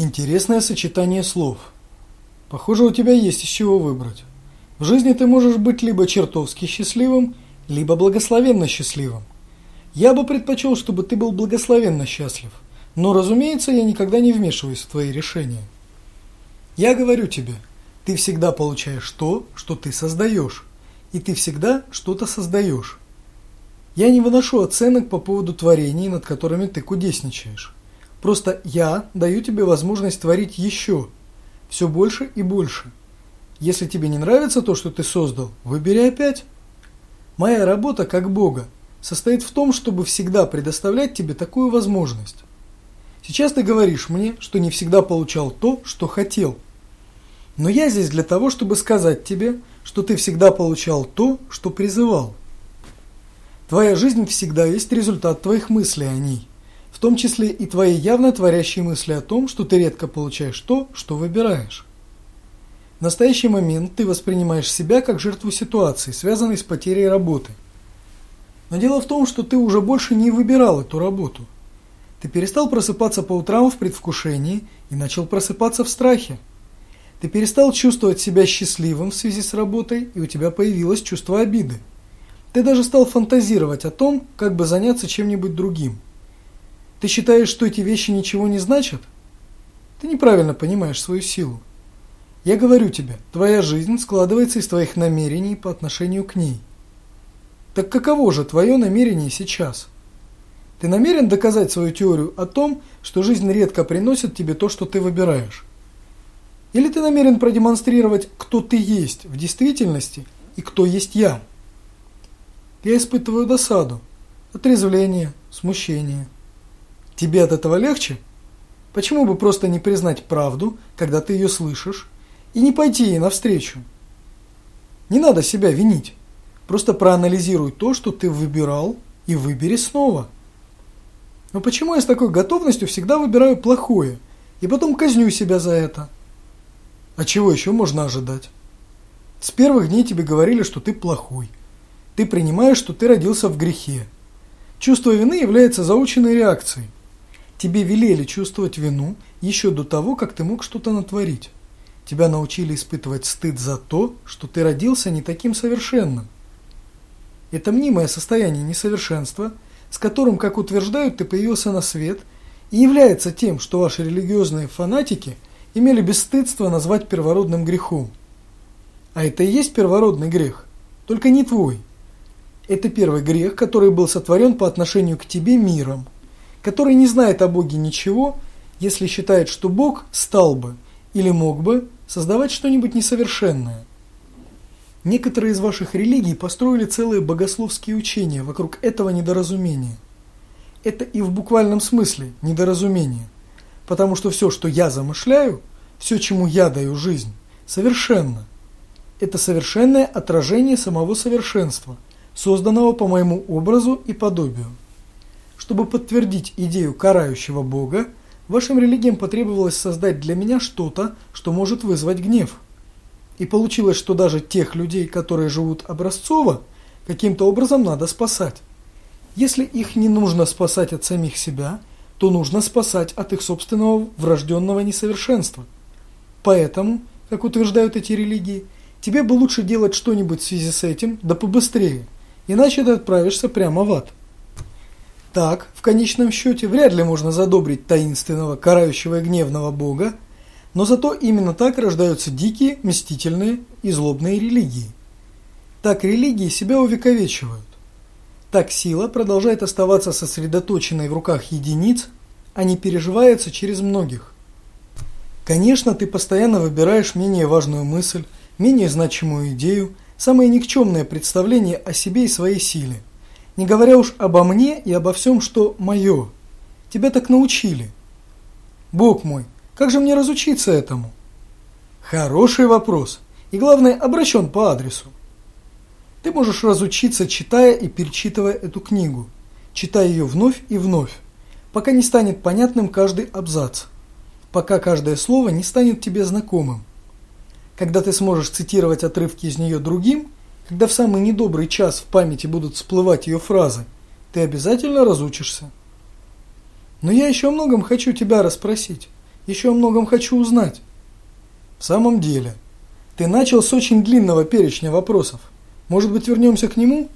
Интересное сочетание слов. Похоже, у тебя есть из чего выбрать. В жизни ты можешь быть либо чертовски счастливым, либо благословенно счастливым. Я бы предпочел, чтобы ты был благословенно счастлив. Но, разумеется, я никогда не вмешиваюсь в твои решения. Я говорю тебе, ты всегда получаешь то, что ты создаешь. И ты всегда что-то создаешь. Я не выношу оценок по поводу творений, над которыми ты кудесничаешь. Просто я даю тебе возможность творить еще, все больше и больше. Если тебе не нравится то, что ты создал, выбери опять. Моя работа как Бога состоит в том, чтобы всегда предоставлять тебе такую возможность. Сейчас ты говоришь мне, что не всегда получал то, что хотел. Но я здесь для того, чтобы сказать тебе, что ты всегда получал то, что призывал. Твоя жизнь всегда есть результат твоих мыслей о ней, в том числе и твои явно творящие мысли о том, что ты редко получаешь то, что выбираешь. В настоящий момент ты воспринимаешь себя как жертву ситуации, связанной с потерей работы. Но дело в том, что ты уже больше не выбирал эту работу. Ты перестал просыпаться по утрам в предвкушении и начал просыпаться в страхе. Ты перестал чувствовать себя счастливым в связи с работой, и у тебя появилось чувство обиды. Ты даже стал фантазировать о том, как бы заняться чем-нибудь другим. Ты считаешь, что эти вещи ничего не значат? Ты неправильно понимаешь свою силу. Я говорю тебе, твоя жизнь складывается из твоих намерений по отношению к ней. Так каково же твое намерение сейчас? Ты намерен доказать свою теорию о том, что жизнь редко приносит тебе то, что ты выбираешь? Или ты намерен продемонстрировать, кто ты есть в действительности и кто есть я? Я испытываю досаду, отрезвление, смущение. Тебе от этого легче? Почему бы просто не признать правду, когда ты ее слышишь, и не пойти ей навстречу? Не надо себя винить. Просто проанализируй то, что ты выбирал, и выбери снова. Но почему я с такой готовностью всегда выбираю плохое, и потом казню себя за это? А чего еще можно ожидать? С первых дней тебе говорили, что ты плохой. Ты принимаешь, что ты родился в грехе. Чувство вины является заученной реакцией. Тебе велели чувствовать вину еще до того, как ты мог что-то натворить. Тебя научили испытывать стыд за то, что ты родился не таким совершенным. Это мнимое состояние несовершенства, с которым, как утверждают, ты появился на свет, и является тем, что ваши религиозные фанатики имели бесстыдство назвать первородным грехом. А это и есть первородный грех, только не твой. Это первый грех, который был сотворен по отношению к тебе миром, который не знает о Боге ничего, если считает, что Бог стал бы или мог бы создавать что-нибудь несовершенное. Некоторые из ваших религий построили целые богословские учения вокруг этого недоразумения. Это и в буквальном смысле недоразумение, потому что все, что я замышляю, все, чему я даю жизнь, совершенно. Это совершенное отражение самого совершенства – созданного по моему образу и подобию. Чтобы подтвердить идею карающего Бога, вашим религиям потребовалось создать для меня что-то, что может вызвать гнев. И получилось, что даже тех людей, которые живут образцово, каким-то образом надо спасать. Если их не нужно спасать от самих себя, то нужно спасать от их собственного врожденного несовершенства. Поэтому, как утверждают эти религии, тебе бы лучше делать что-нибудь в связи с этим, да побыстрее – иначе ты отправишься прямо в ад. Так, в конечном счете, вряд ли можно задобрить таинственного, карающего и гневного бога, но зато именно так рождаются дикие, мстительные и злобные религии. Так религии себя увековечивают. Так сила продолжает оставаться сосредоточенной в руках единиц, а не переживается через многих. Конечно, ты постоянно выбираешь менее важную мысль, менее значимую идею, самое никчемное представление о себе и своей силе. Не говоря уж обо мне и обо всем, что мое. Тебя так научили. Бог мой, как же мне разучиться этому? Хороший вопрос. И главное, обращен по адресу. Ты можешь разучиться, читая и перечитывая эту книгу. Читая ее вновь и вновь, пока не станет понятным каждый абзац. Пока каждое слово не станет тебе знакомым когда ты сможешь цитировать отрывки из нее другим, когда в самый недобрый час в памяти будут всплывать ее фразы, ты обязательно разучишься. Но я еще о многом хочу тебя расспросить. Еще о многом хочу узнать. В самом деле, ты начал с очень длинного перечня вопросов. Может быть, вернемся к нему?